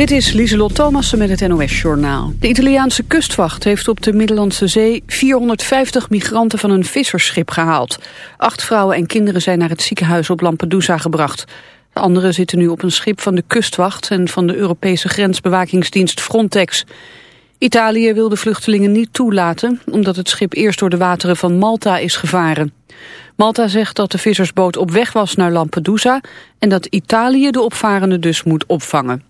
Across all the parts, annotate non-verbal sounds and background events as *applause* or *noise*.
Dit is Lieselot Thomassen met het NOS-journaal. De Italiaanse kustwacht heeft op de Middellandse Zee 450 migranten van een vissersschip gehaald. Acht vrouwen en kinderen zijn naar het ziekenhuis op Lampedusa gebracht. De anderen zitten nu op een schip van de kustwacht en van de Europese grensbewakingsdienst Frontex. Italië wil de vluchtelingen niet toelaten, omdat het schip eerst door de wateren van Malta is gevaren. Malta zegt dat de vissersboot op weg was naar Lampedusa en dat Italië de opvarenden dus moet opvangen.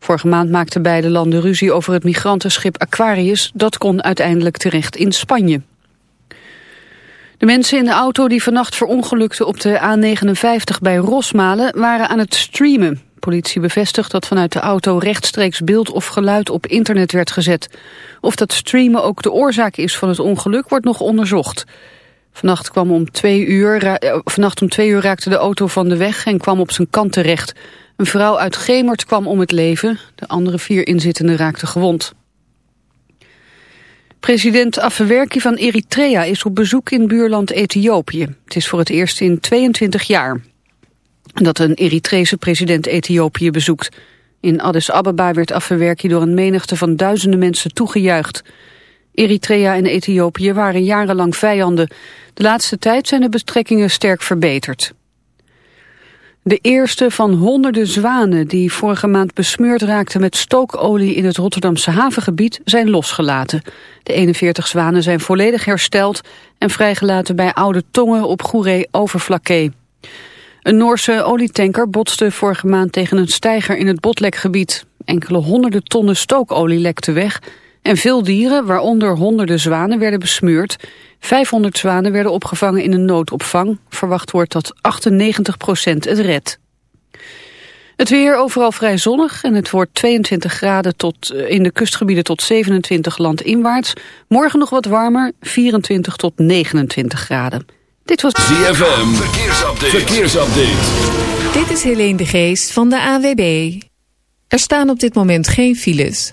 Vorige maand maakten beide landen ruzie over het migrantenschip Aquarius. Dat kon uiteindelijk terecht in Spanje. De mensen in de auto die vannacht verongelukten op de A59 bij Rosmalen waren aan het streamen. Politie bevestigt dat vanuit de auto rechtstreeks beeld of geluid op internet werd gezet. Of dat streamen ook de oorzaak is van het ongeluk wordt nog onderzocht. Vannacht, kwam om twee uur, eh, vannacht om twee uur raakte de auto van de weg en kwam op zijn kant terecht. Een vrouw uit Gemert kwam om het leven. De andere vier inzittenden raakten gewond. President Afewerki van Eritrea is op bezoek in buurland Ethiopië. Het is voor het eerst in 22 jaar dat een Eritrese president Ethiopië bezoekt. In Addis Ababa werd Afewerki door een menigte van duizenden mensen toegejuicht. Eritrea en Ethiopië waren jarenlang vijanden. De laatste tijd zijn de betrekkingen sterk verbeterd. De eerste van honderden zwanen die vorige maand besmeurd raakten met stookolie in het Rotterdamse havengebied zijn losgelaten. De 41 zwanen zijn volledig hersteld en vrijgelaten bij Oude Tongen op Goeree Overflakkee. Een Noorse olietanker botste vorige maand tegen een steiger in het Botlekgebied. Enkele honderden tonnen stookolie lekte weg en veel dieren, waaronder honderden zwanen, werden besmeurd. 500 zwanen werden opgevangen in een noodopvang. Verwacht wordt dat 98 procent het redt. Het weer overal vrij zonnig en het wordt 22 graden tot, eh, in de kustgebieden tot 27 landinwaarts. Morgen nog wat warmer, 24 tot 29 graden. Dit was ZFM, verkeersupdate. verkeersupdate. Dit is Helene de Geest van de AWB. Er staan op dit moment geen files.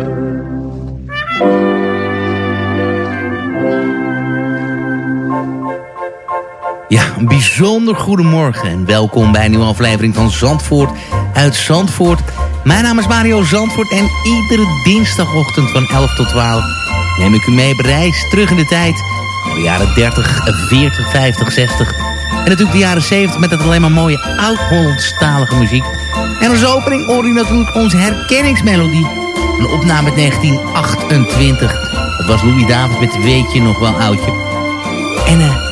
Ja, een bijzonder goedemorgen en welkom bij een nieuwe aflevering van Zandvoort uit Zandvoort. Mijn naam is Mario Zandvoort en iedere dinsdagochtend van 11 tot 12 neem ik u mee op reis terug in de tijd. Naar de jaren 30, 40, 50, 60 en natuurlijk de jaren 70 met het alleen maar mooie oud-Hollandstalige muziek. En als opening hoor je natuurlijk onze herkenningsmelodie. Een opname uit 1928. Dat was Louis David met Weet je nog wel oudje. En uh,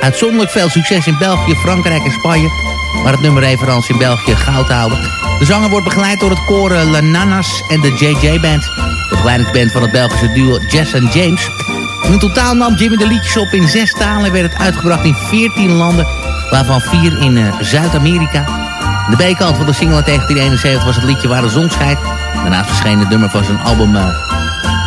uitzonderlijk veel succes in België, Frankrijk en Spanje. Maar het nummer referentie in België goud houden. De zanger wordt begeleid door het koor La Nanas en de JJ Band. De begeleidingsband van het Belgische duo Jess en James. In totaal nam Jimmy de liedjes op in zes talen en werd het uitgebracht in 14 landen. Waarvan vier in Zuid-Amerika. De B-kant van de single uit 1971 was het liedje Waar de zon schijnt. Daarnaast verscheen het nummer van zijn album uh,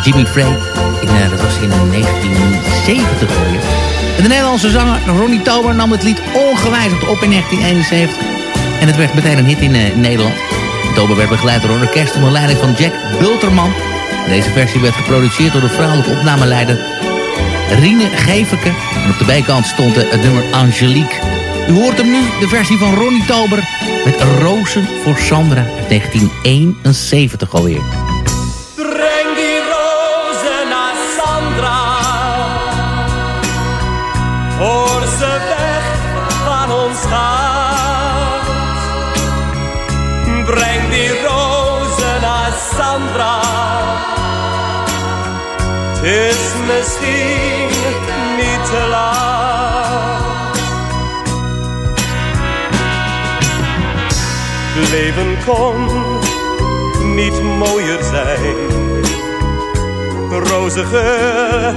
Jimmy Frey. Uh, dat was in 1970 alweer. De Nederlandse zanger Ronnie Tober nam het lied ongewijzigd op in 1971. En het werd meteen een hit in eh, Nederland. Tober werd begeleid door een orkest onder leiding van Jack Bulterman. Deze versie werd geproduceerd door de vrouwelijke opnameleider Rine Geveke. En op de bijkant stond eh, het nummer Angelique. U hoort hem nu, de versie van Ronnie Tober met Rozen voor Sandra uit 1971 alweer. Breng die rozen naar Sandra. Het is misschien niet te laat. Leven kon niet mooier zijn. Roze geur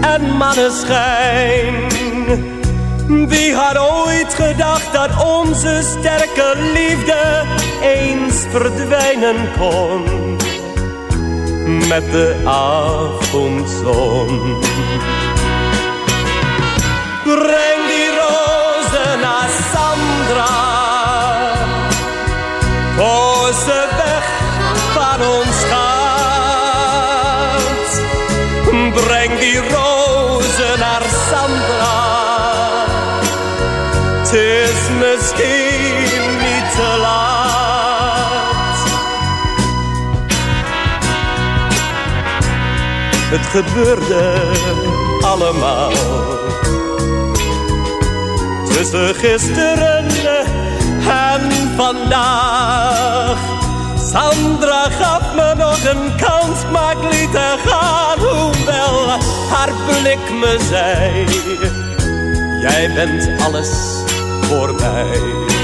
en maneschijn wie had ooit gedacht dat onze sterke liefde eens verdwijnen kon met de avondzon? niet te laat. Het gebeurde allemaal tussen gisteren en vandaag. Sandra gaf me nog een kans, maar ik liet haar gaan, hoewel haar blik me zei. Jij bent alles voor mij.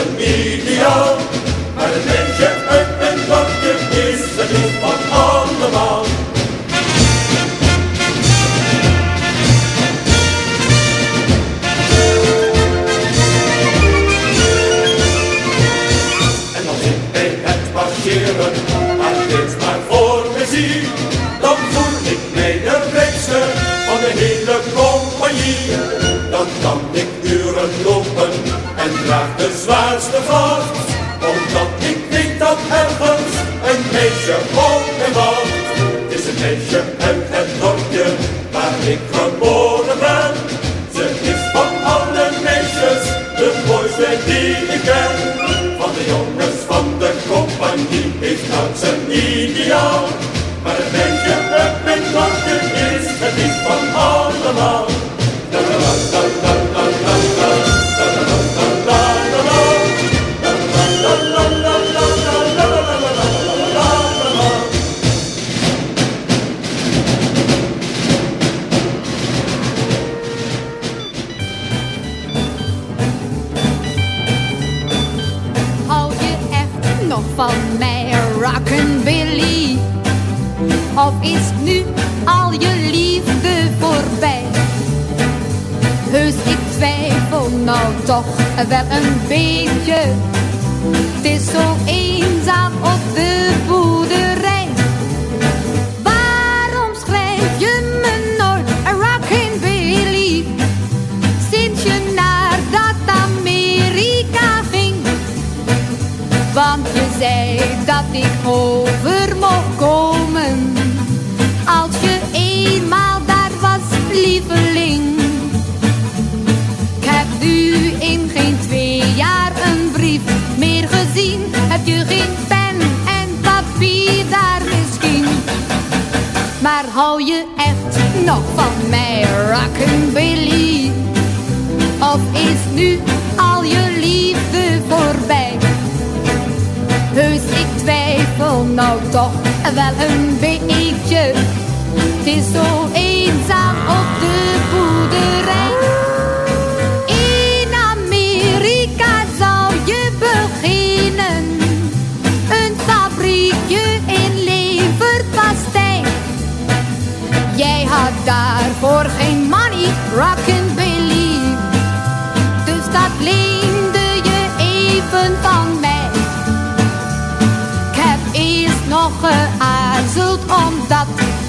Yeah.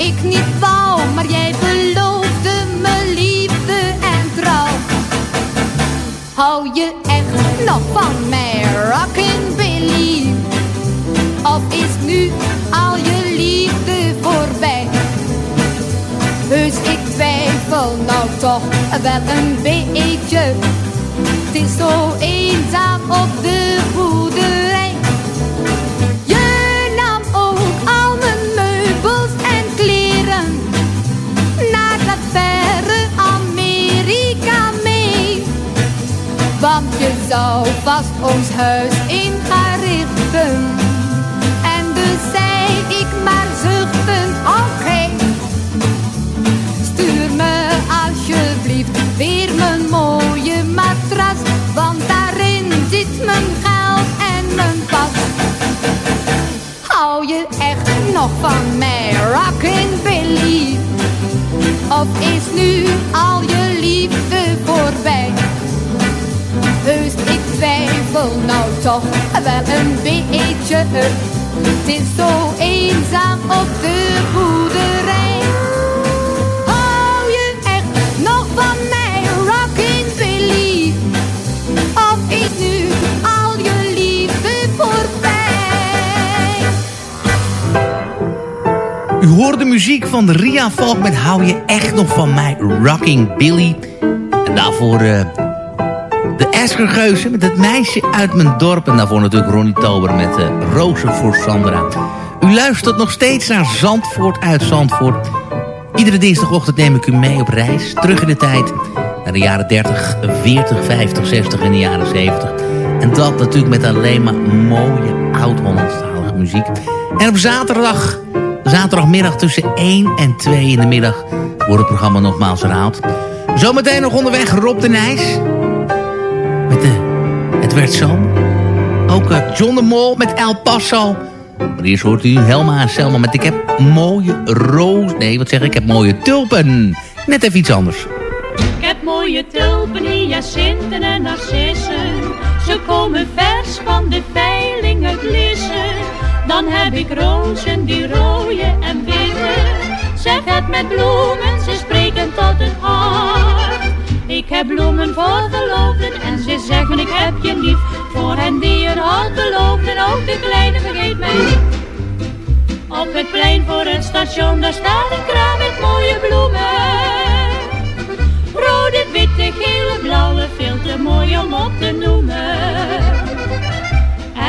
Ik niet wou, maar jij beloofde me liefde en trouw. Hou je echt nog van mij, rockin'? Of is nu al je liefde voorbij? Heus, ik twijfel nou toch wel een beetje. Het is zo eenzaam op de boerderij. Je zou vast ons huis in gaan richten. En dus zei ik maar zuchtend, oké. Stuur me alsjeblieft weer mijn mooie matras. Want daarin zit mijn geld en mijn pas. Hou je echt nog van mij, rockin' Billy? Of is nu al je liefde voorbij? Heus, ik twijfel nou toch wel een beetje. Het is zo eenzaam op de boerderij. Hou je echt nog van mij, rockin' Billy? Of is nu al je liefde voorbij? U hoort de muziek van Ria Valk met Hou je echt nog van mij, Rocking Billy. En daarvoor eh, de Eskergeuze met het meisje uit mijn dorp. En daarvoor natuurlijk Ronnie Tober met uh, Rozen voor Sandra. U luistert nog steeds naar Zandvoort uit Zandvoort. Iedere dinsdagochtend neem ik u mee op reis, terug in de tijd. Naar de jaren 30, 40, 50, 60 en de jaren 70. En dat natuurlijk met alleen maar mooie oud-Hollandstalige muziek. En op zaterdag Zaterdagmiddag tussen 1 en 2 in de middag wordt het programma nogmaals herhaald. Zometeen nog onderweg Rob de Nijs. Met de Het werd zo. Ook uh, John de Mol met El Paso. Maar eerst hoort u Helma en Selma met Ik heb mooie roos... Nee, wat zeg ik? Ik heb mooie tulpen. Net even iets anders. Ik heb mooie tulpen, hyacinten en narcissen. Ze komen vers van de veiling uit Lissen. Dan heb ik rozen die rooien en witte. Zeg het met bloemen, ze spreken tot het hart. Ik heb bloemen voor verloofden en ze zeggen ik heb je lief. Voor hen die een hart beloofden, ook de kleine vergeet mij. Op het plein voor het station, daar staat een kraam met mooie bloemen. Rode, witte, gele, blauwe, veel te mooi om op te noemen.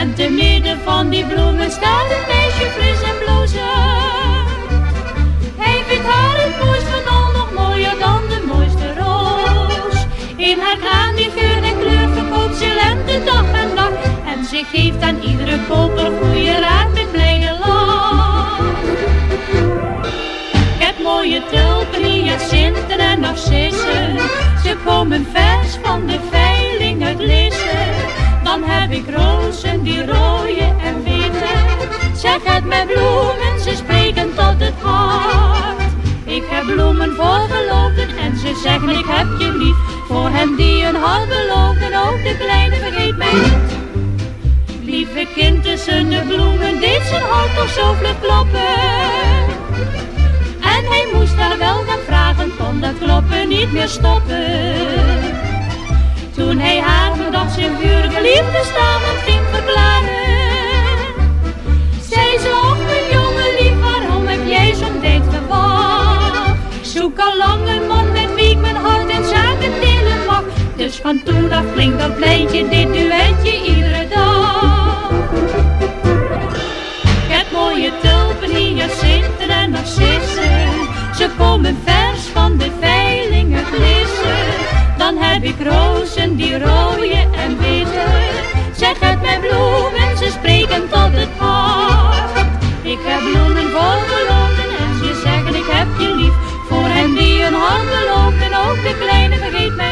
En te midden van die bloemen staat een meisje fris en blozend. Hij vindt haar In haar kraan die geur en kleur verkoopt ze lente dag en nacht. En ze geeft aan iedere koper goede raad met blijde lach. Ik heb mooie tulpen, hyacinten en narcissen. Ze komen vers van de veiling uit Lissen. Dan heb ik rozen die rooien en witte. Zeg het met bloemen, ze hart. Ik heb bloemen voor gelogen en ze zeggen ik heb je lief. Voor hen die een hal beloofden ook de kleine vergeet mij niet. Lieve kind tussen de bloemen deed zijn hart toch zo vlug kloppen. En hij moest daar wel gaan vragen, kon dat kloppen niet meer stoppen. Toen hij haar dat zijn vurige liefde staande ging verklaren. Zei ze, mijn jongen lief, waarom heb jij zo'n date gevallen? Zoek al lang een man met wie ik mijn hart en zaken delen mag. Dus van toen af klinkt dat pleintje, dit duetje iedere dag. Heb mooie tulpen, hyacinten en narcissen. Ze komen vers van de veilingen glissen. Dan heb ik rozen die rooien en witte. Zeg het met bloemen, ze spreken tot het hart. Ik heb bloemen geloten Hen die een handen en ook de kleine vergeet mij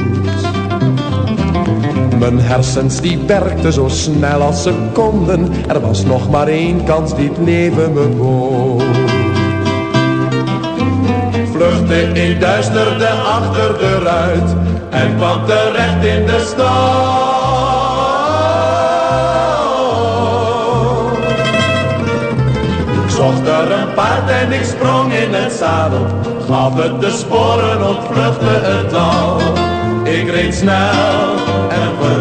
Mijn hersens die werkten zo snel als ze konden, er was nog maar één kans die het leven me bood. Vluchtte in duisterde achter de ruit en kwam terecht in de stad. Ik zocht er een paard en ik sprong in het zadel, gaf het de sporen, ontvluchtte het dal. Ik reed snel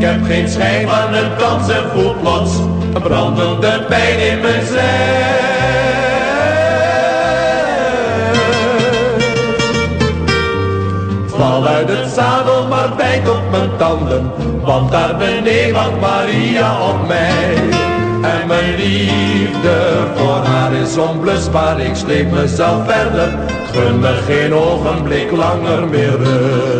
Ik heb geen schijn van het dansen en voel plots een brandende pijn in mijn zij. Val uit het zadel, maar bijt op mijn tanden, want daar beneden wacht Maria op mij. En mijn liefde voor haar is onblusbaar. Ik sleep mezelf verder, gun me geen ogenblik langer meer.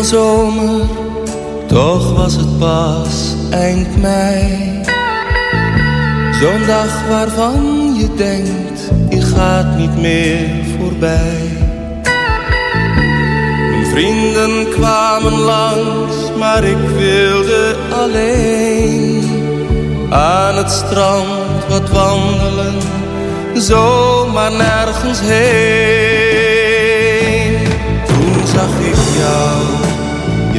Al zomer, toch was het pas eind mei. Zo'n dag waarvan je denkt, die gaat niet meer voorbij. Mijn vrienden kwamen langs, maar ik wilde alleen aan het strand wat wandelen, zomaar nergens heen. Toen zag ik jou,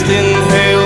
Voor het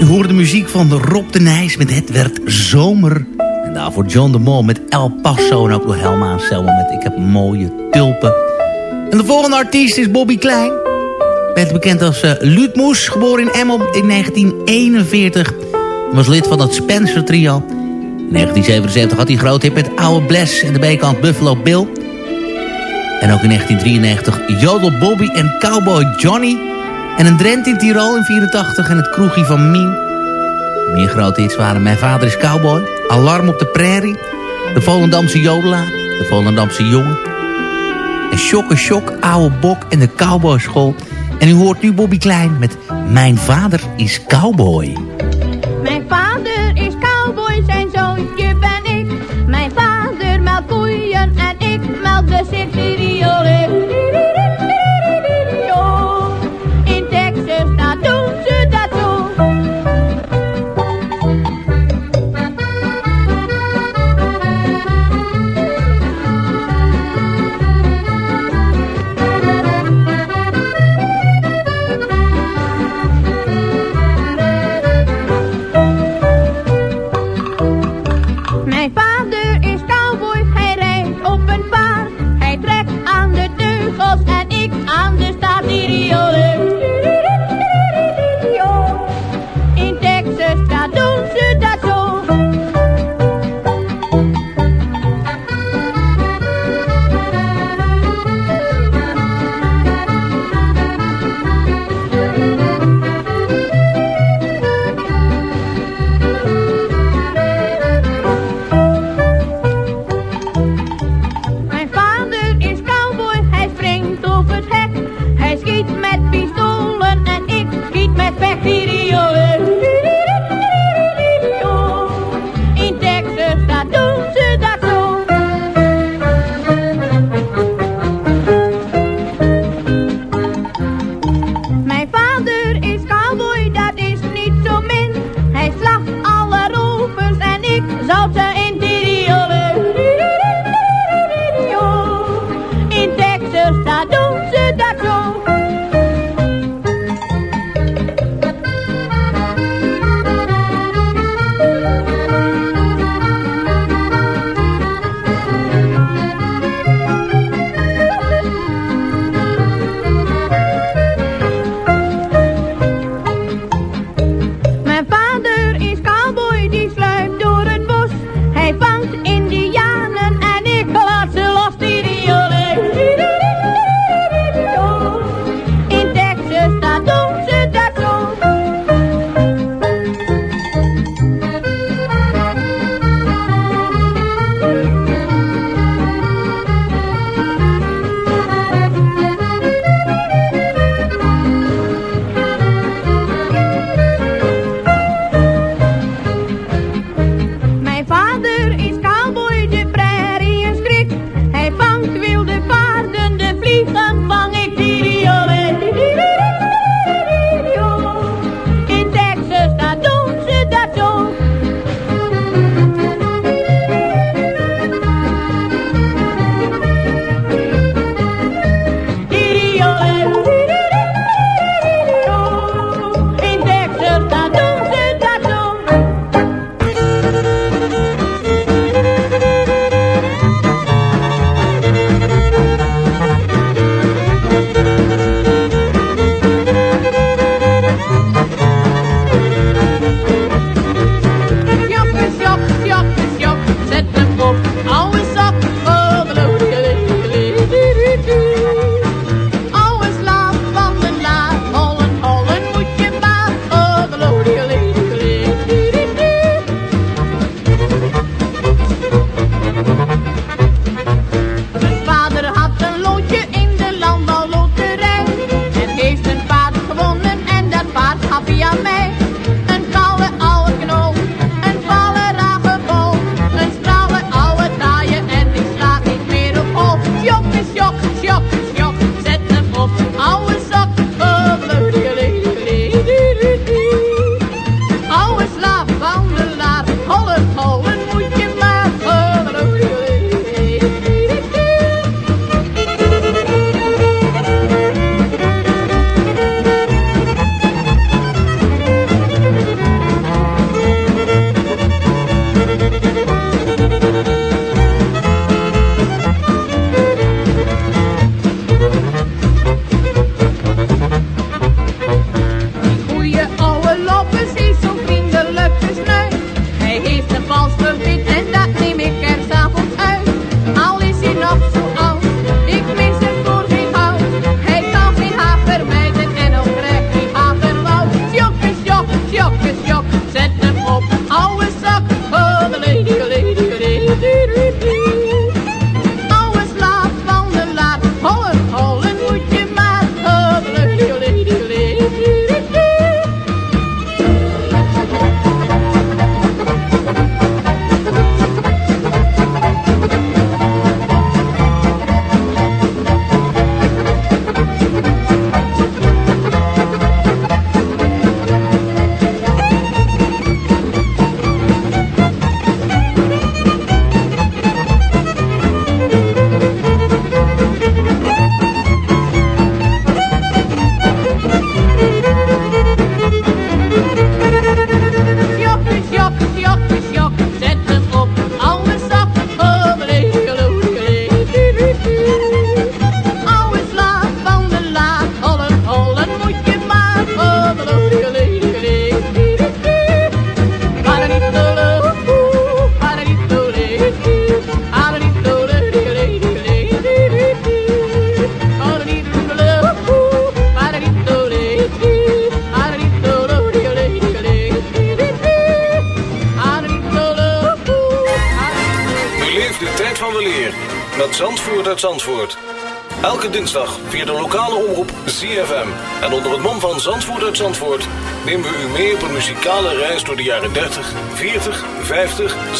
U hoorde de muziek van Rob de Nijs met Het werd zomer. En daarvoor John de Mol met El Paso en ook door Helma en Selma met Ik heb mooie tulpen. En de volgende artiest is Bobby Klein. werd bekend als uh, Luut Moes, geboren in Emmel in 1941. Hij was lid van het Spencer Trio. In 1977 had hij groot hit met Oude Bless en de bijkant Buffalo Bill. En ook in 1993 Jodel Bobby en Cowboy Johnny. En een Drent in Tirol in 84 en het kroegje van Mien. Meer grote hits waren Mijn vader is cowboy, Alarm op de prairie, De Volendamse jodelaar, De Volendamse jongen. En Shokke Shock, Oude Bok en de Cowboyschool. En u hoort nu Bobby Klein met Mijn vader is cowboy.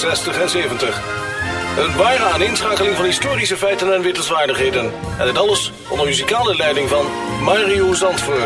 60 en 70. Een ware aaninschakeling van historische feiten en wittelswaardigheden. En dit alles onder muzikale leiding van Mario Zandvoort.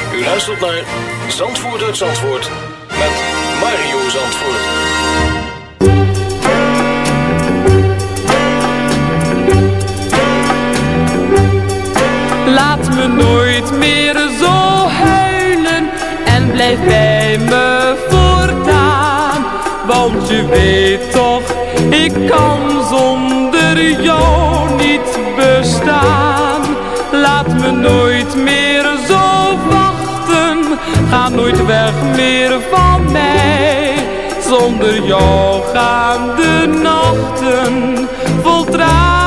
U luistert naar Zandvoort uit Zandvoort met Mario Zandvoort. Laat me nooit meer zo huilen en blijf bij me voortaan. Want je weet toch, ik kan zonder jou niet bestaan. Laat me nooit meer ga nooit weg meer van mij. Zonder jou gaan de nachten vol tranen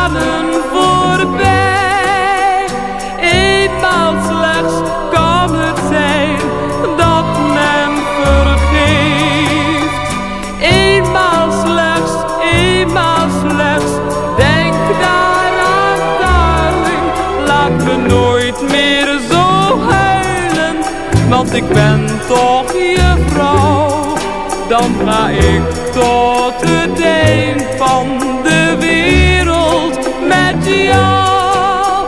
ik ben toch je vrouw. Dan ga ik tot het eind van de wereld met jou.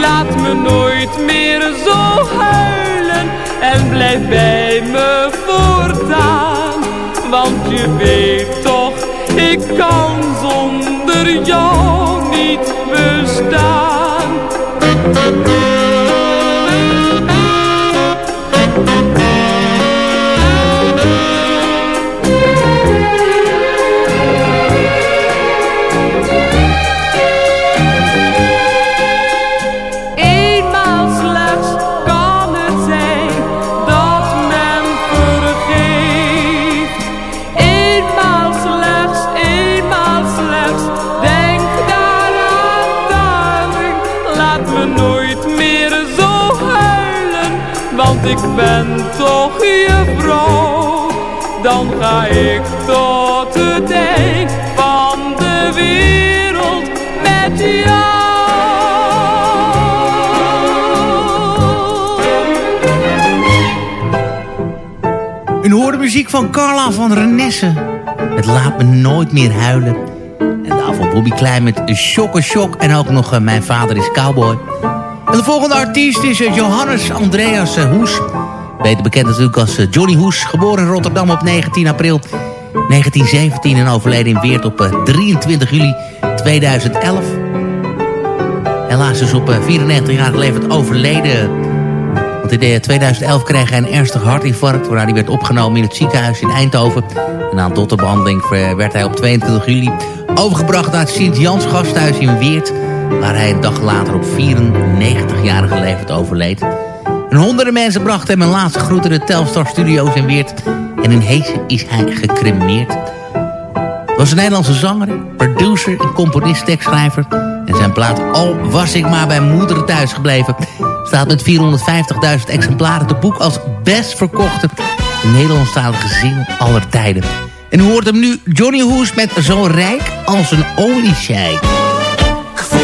Laat me nooit meer zo huilen en blijf bij me voortaan. Want je weet toch, ik kan zonder jou niet bestaan. Ik tot het van de wereld met jou. U hoorde muziek van Carla van Renesse. Het laat me nooit meer huilen. En daarvoor Bobby Klein met Shock Shock. En ook nog eh, Mijn vader is cowboy. En de volgende artiest is eh, Johannes Andreas eh, Hoes. Beter bekend natuurlijk als eh, Johnny Hoes. Geboren in Rotterdam op 19 april 1917 en overleden in Weert op eh, 23 juli 2011. Helaas is op 94-jarige leeftijd overleden... Want in 2011 kreeg hij een ernstig hartinfarct... waarna hij werd opgenomen in het ziekenhuis in Eindhoven. En na een dotterbehandeling werd hij op 22 juli... overgebracht naar het Sint-Jans gasthuis in Weert... waar hij een dag later op 94-jarige leeftijd overleed. En honderden mensen brachten hem een laatste groet in de Telstar Studio's in Weert... en in Heesen is hij gecremeerd. Hij was een Nederlandse zanger, producer en componist, tekstschrijver... En zijn plaat Al was ik maar bij moeder thuis gebleven... staat met 450.000 exemplaren te boek als best verkochte... Nederlandstalige single aller tijden. En u hoort hem nu Johnny Hoes met Zo rijk als een oliescheik.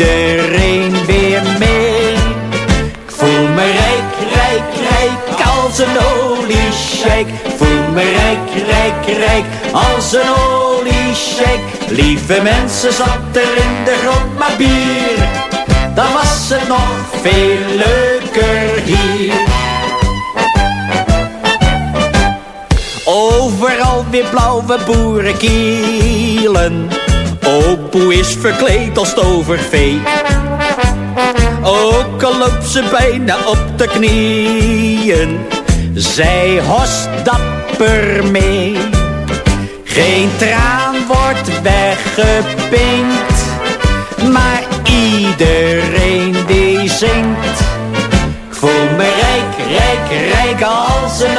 iedereen weer mee. Ik voel me rijk, rijk, rijk als een oliesjeik. Voel me rijk, rijk, rijk als een oliesjeik. Lieve mensen, zat er in de grond maar bier. Dan was het nog veel leuker hier. Overal weer blauwe boerenkielen. Opoe is verkleed als tovervee. Ook al loopt ze bijna op de knieën. Zij host dapper mee. Geen traan wordt weggepinkt. Maar iedereen die zingt. Voel me rijk, rijk, rijk als een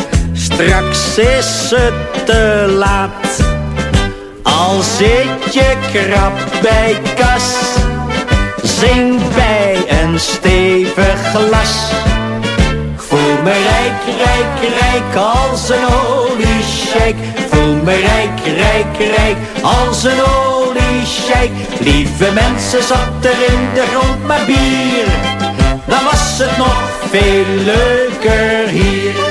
Straks is het te laat. Al zit je krap bij kas. Zing bij een stevig glas. Voel me rijk, rijk, rijk als een oliesjeik. Voel me rijk, rijk, rijk als een oliesjeik. Lieve mensen, zat er in de grond maar bier. Dan was het nog veel leuker hier.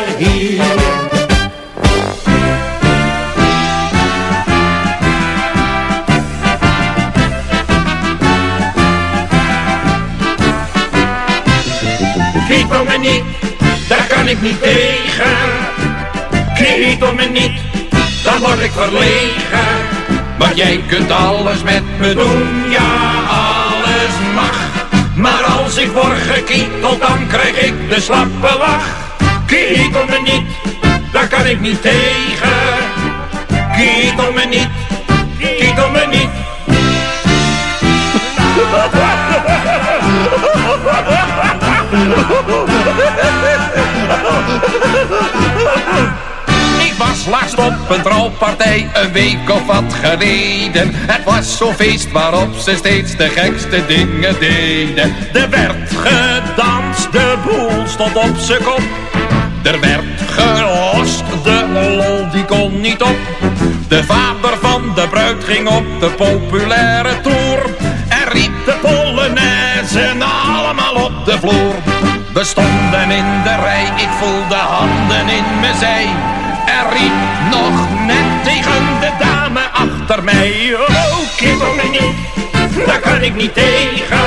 kan ik niet tegen. Kriet om me niet, dan word ik verlegen. Want jij kunt alles met me doen, ja alles mag. Maar als ik word gekieteld, dan krijg ik de slappe lach. Kriet om me niet, daar kan ik niet tegen. Kriet om me niet, kriet om me niet. *laughs* *laughs* Ik was laatst op een trouwpartij een week of wat geleden. Het was zo'n feest waarop ze steeds de gekste dingen deden. Er werd gedanst, de boel stond op zijn kop. Er werd gelost, de lol die kon niet op. De vader van de bruid ging op de populaire tour. En riep de Polonaise allemaal op de vloer. We stonden in de rij, ik voelde handen in mijn zij. En riep nog net tegen de dame achter mij. Oh, kibbel me niet, daar kan ik niet tegen.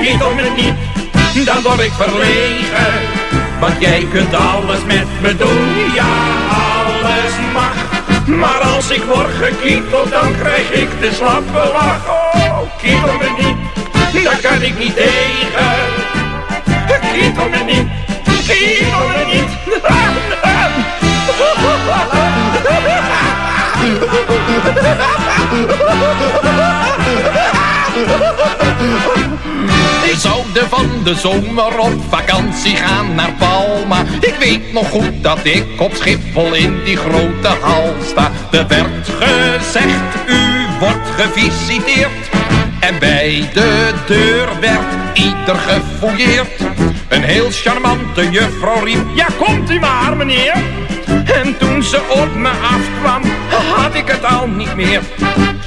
Kibbel me niet, dan word ik verlegen. Want jij kunt alles met me doen, ja, alles mag. Maar als ik word gekieteld, dan krijg ik de slappe lach. Oh, kiebel me niet, daar kan ik niet tegen. Kiebel me niet, kiebel me niet. We zouden van de zomer op vakantie gaan naar Palma. Ik weet nog goed dat ik op Schiphol in die grote hal sta. Er werd gezegd, u wordt gevisiteerd. En bij de deur werd ieder gefouilleerd. Een heel charmante juffrouw riep, ja komt u maar meneer. En toen ze op me afkwam, had ik het al niet meer.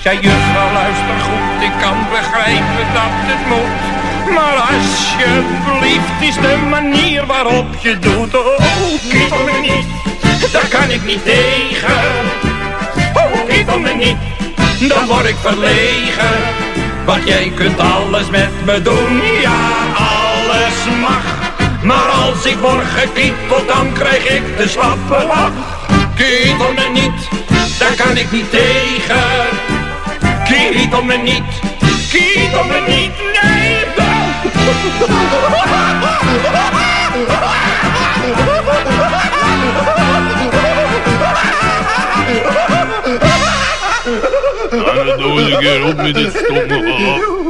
Zei juffrouw, luister goed, ik kan begrijpen dat het moet. Maar alsjeblieft is de manier waarop je doet. Oh, kietel me niet, daar kan ik niet tegen. Oh, kietel me niet, dan word ik verlegen. Want jij kunt alles met me doen, ja, alles mag. Maar als ik word gekieteld, dan krijg ik de slappe lach. Kietel me niet, daar kan ik niet tegen. Kietel me niet, kietel me niet, nee. *laughs* nou eens een keer op met dit stomme gelach.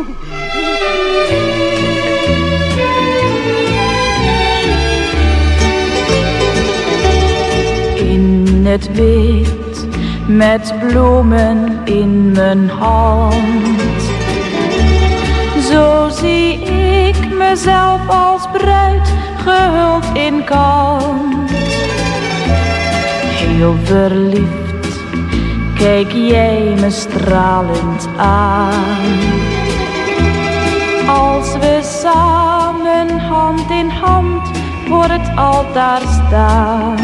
In het wit, met bloemen in mijn hand. Zo zie ik mezelf als bruid, gehuld in kant. Heel verliefd, kijk jij me stralend aan. Als we samen hand in hand voor het altaar staan.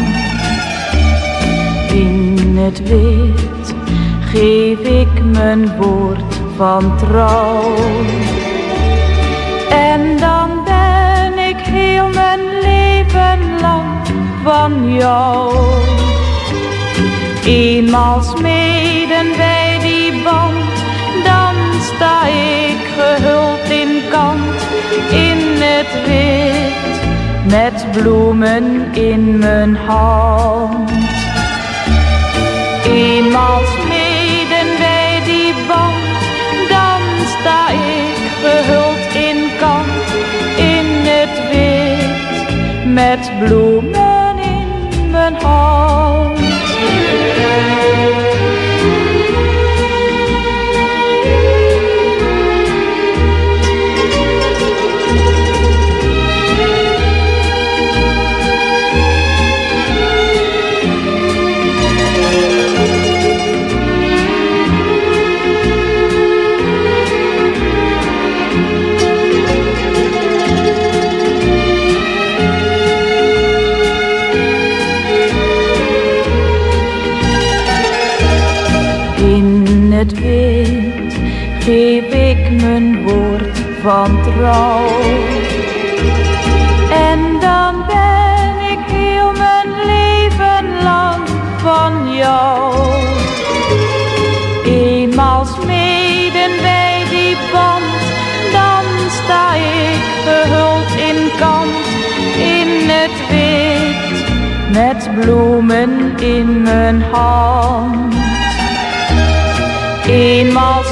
In het wit geef ik mijn woord van trouw. En dan ben ik heel mijn leven lang van jou. Eenmaal smeden bij die band, dan sta ik gehuld in kant in het wit, met bloemen in mijn hand. Eenmaal smeden bij die band, dan sta ik gehuld in kant in het wit, met bloemen in mijn hand. In ik mijn woord van trouw. En dan ben ik heel mijn leven lang van jou. Eenmaal smeden bij die band, dan sta ik gehuld in kant in het wit, met bloemen in mijn hand. Eenmaal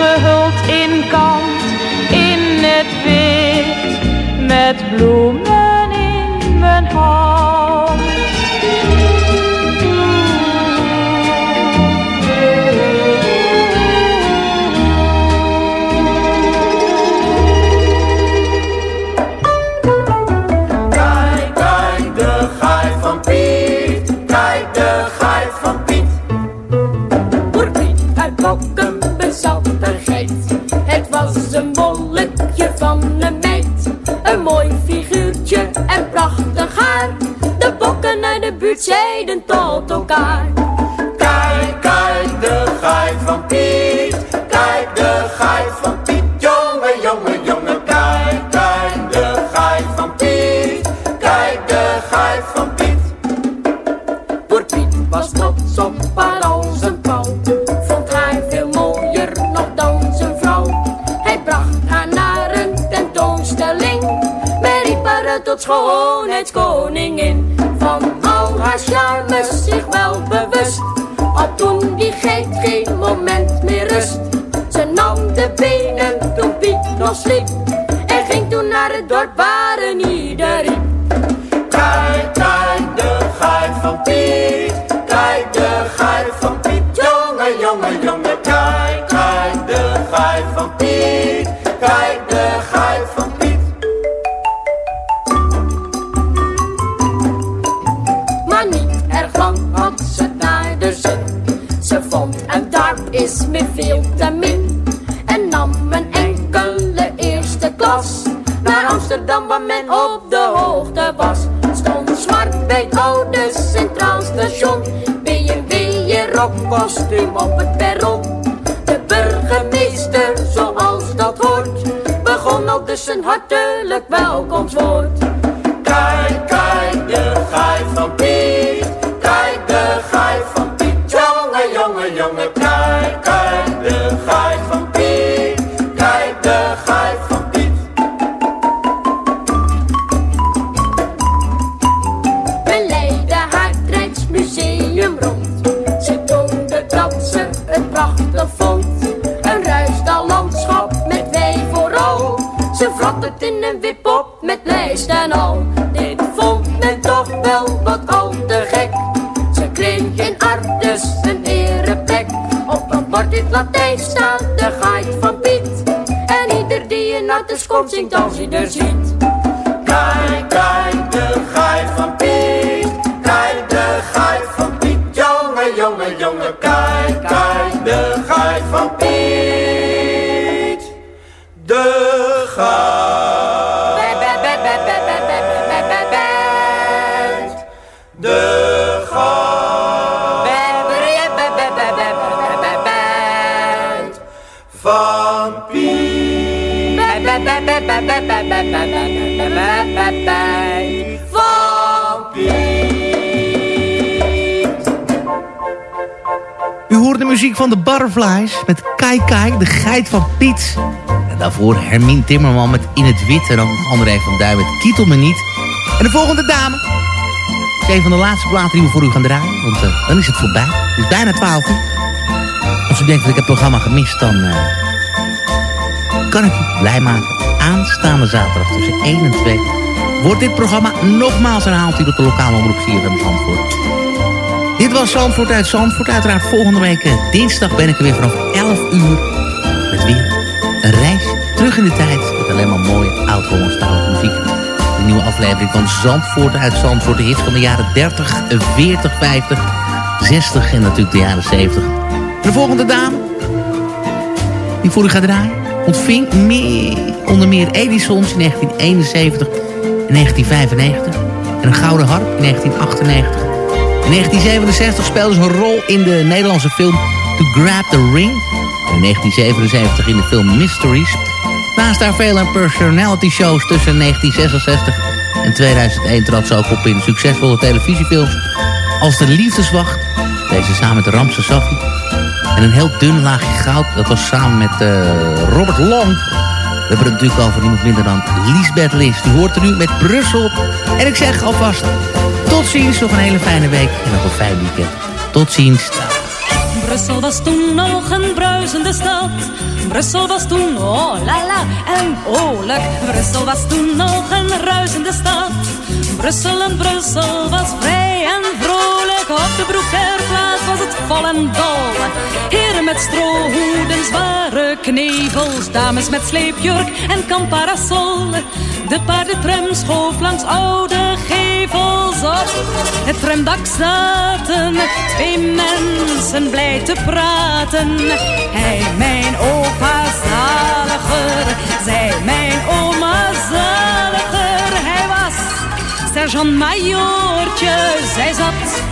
gehuld in kant in het wit, met bloemen in mijn hand. Geit van Butterflies met Kai Kai, de geit van Piet. En daarvoor Hermine Timmerman met In het Wit en dan André van Duin met Kietel me niet. En de volgende dame een van de laatste platen die we voor u gaan draaien. Want eh, dan is het voorbij. Het is bijna 12 uur. Als u denkt dat ik het programma gemist, dan eh, kan ik u blij maken. Aanstaande zaterdag tussen 1 en 2 wordt dit programma nogmaals herhaald hier op de lokale omroep CFM Zandvoort. Dit was Zandvoort uit Zandvoort. Uiteraard volgende week eh, dinsdag ben ik er weer vanaf 11 uur. Met weer een reis terug in de tijd. Met alleen maar mooie oud-Hollandstalige muziek. Een nieuwe aflevering van Zandvoort uit Zandvoort. De hits van de jaren 30, 40, 50, 60 en natuurlijk de jaren 70. De volgende dame, die voor u gaat draaien, ontving meer, onder meer Edisons in 1971 en 1995. En een gouden harp in 1998. In 1967 speelde ze een rol in de Nederlandse film To Grab the Ring. En in 1977 in de film Mysteries. Naast haar vele personality shows tussen 1966 en 2001 trad ze ook op in succesvolle televisiefilms als De Liefdeswacht. Deze samen met Ramse Safi. En een heel dun laagje goud. Dat was samen met eh, Robert Long. We hebben het natuurlijk over niemand minder dan Lisbeth Lis. Die hoort er nu met Brussel. En ik zeg alvast tot ziens. Nog een hele fijne week. En nog een fijn weekend. Tot ziens. Brussel was toen nog een bruisende stad. Brussel was toen, oh la la, en oorlijk. Brussel was toen nog een ruisende stad. Brussel en Brussel was vrij en vrolijk. Op de Broekerplaats was het vol en dol. Heren met strohoeden, zware knevels. Dames met sleepjurk en kamparasol. De paardentram schoof langs oude gevels op. Het tramdak zaten twee mensen blij te praten. Hij mijn opa zaliger, zij mijn oma zaliger. Hij was sergeant-majoortje, zij zat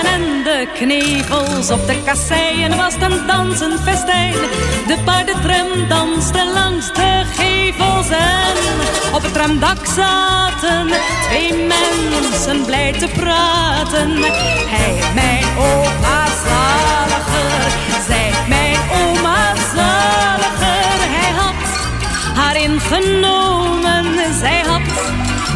knevels op de kasseien was het een dansend festijn. De paardentram danste langs de gevels en op het tramdak zaten twee mensen blij te praten. Hij, mijn opa zaliger, zij, mijn oma zaliger. Hij had haar ingenomen,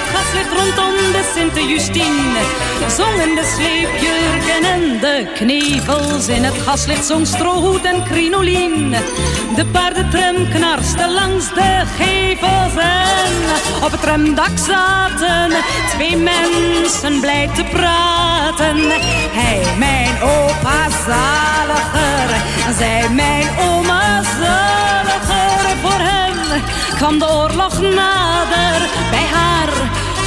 het gaslicht rondom de Sint-Justine. Zongen de sleepjurken en de knevels in het gaslicht zong strohoed en crinolien. De paardentram knarste langs de gevels en op het tramdak zaten twee mensen blij te praten. Hij, mijn opa zaliger, zij, mijn oma zaliger. Voor hem kwam de oorlog nader, bij haar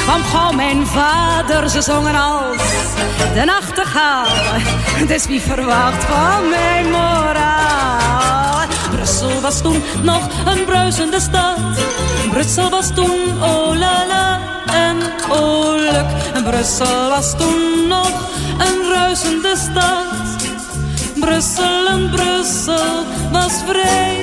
kwam gauw mijn vader. Ze zongen als de nachtegaal, dus wie verwacht van mijn moraal? Brussel was toen nog een bruisende stad. Brussel was toen oh la la en oh. Brussel was toen nog een ruisende stad. Brussel en Brussel was vrij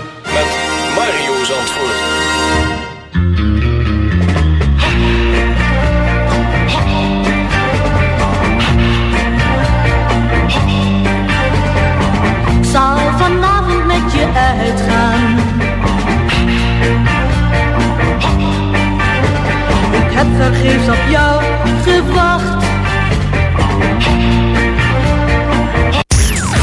Mario. Ik zal vanavond met je uitgaan. Ik heb vergeefs op jou gewacht.